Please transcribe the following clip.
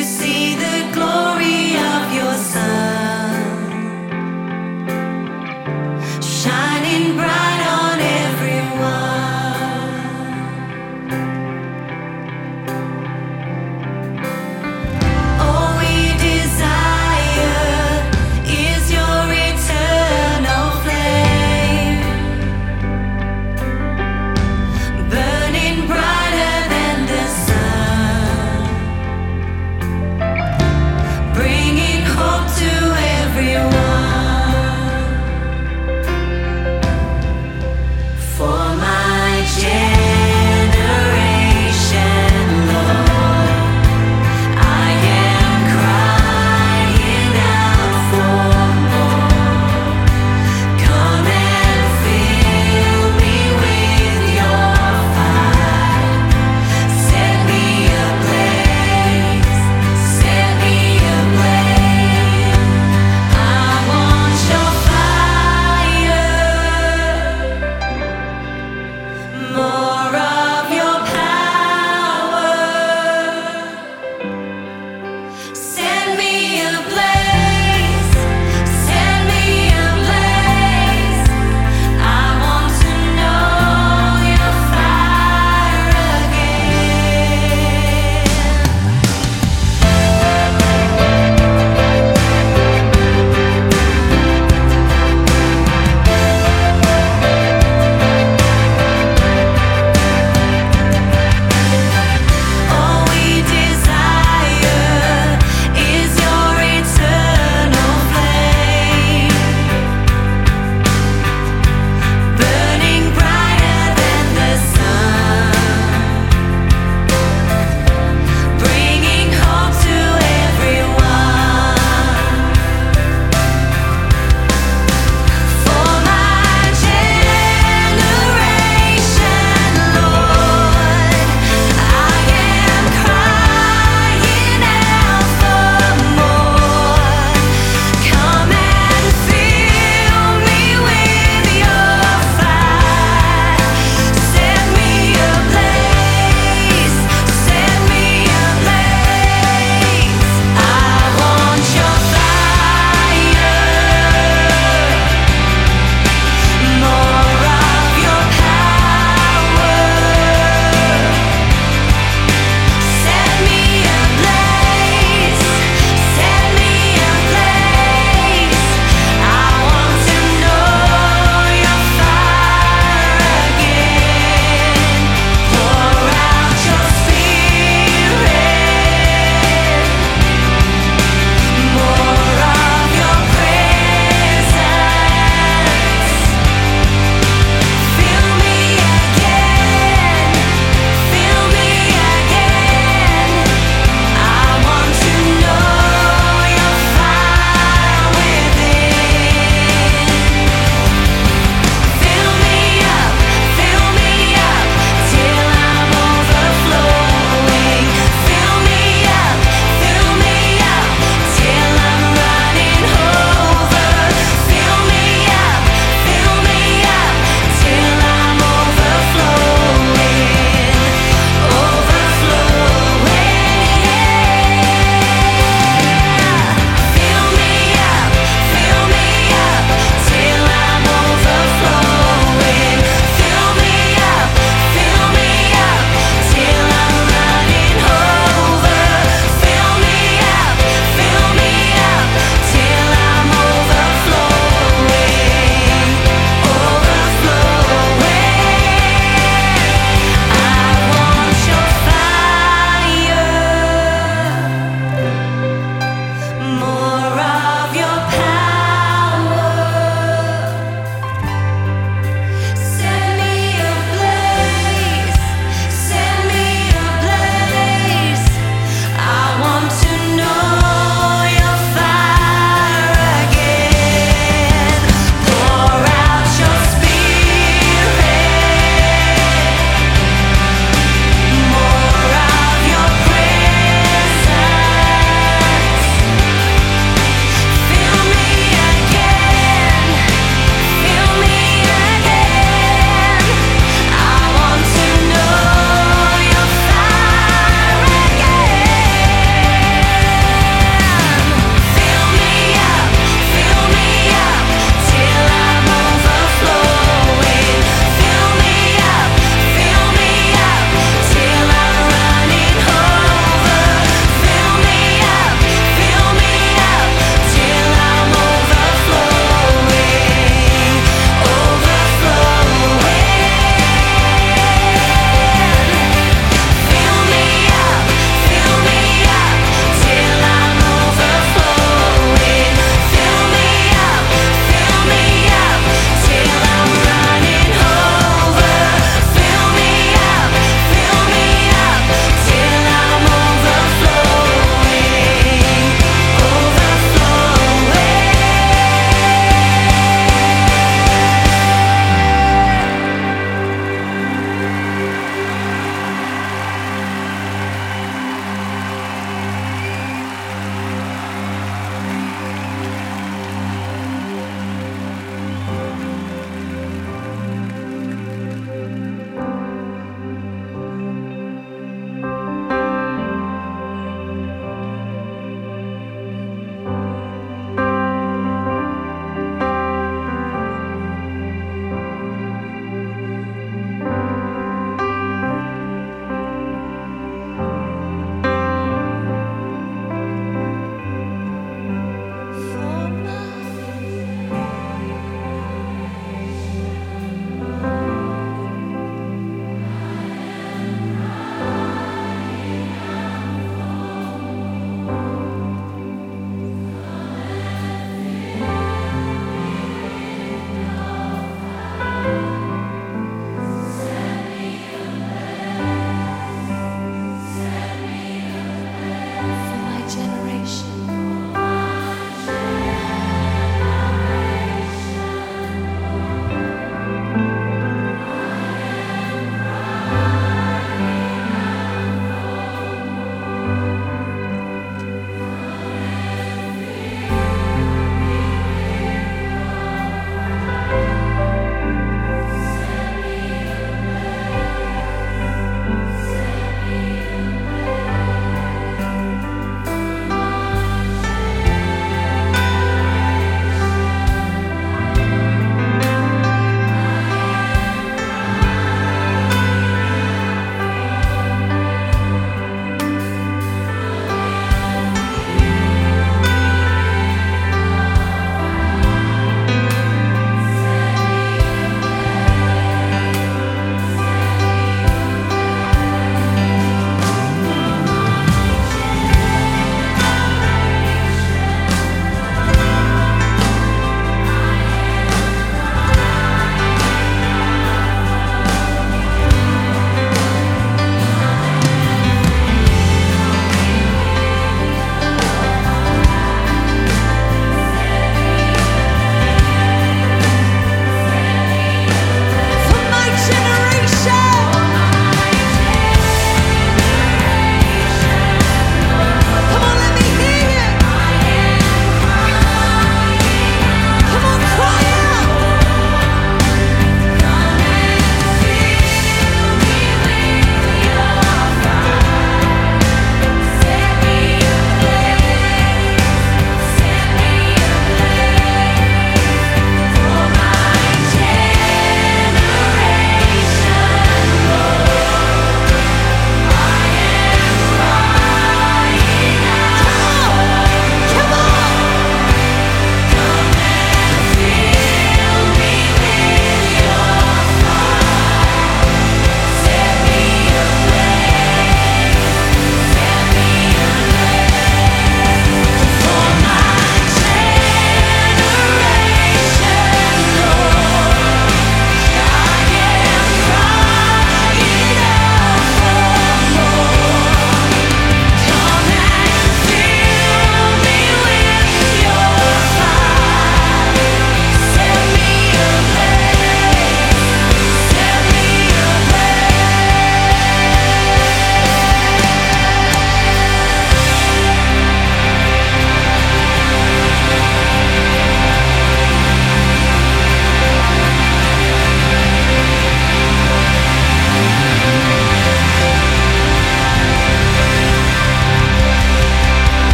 to see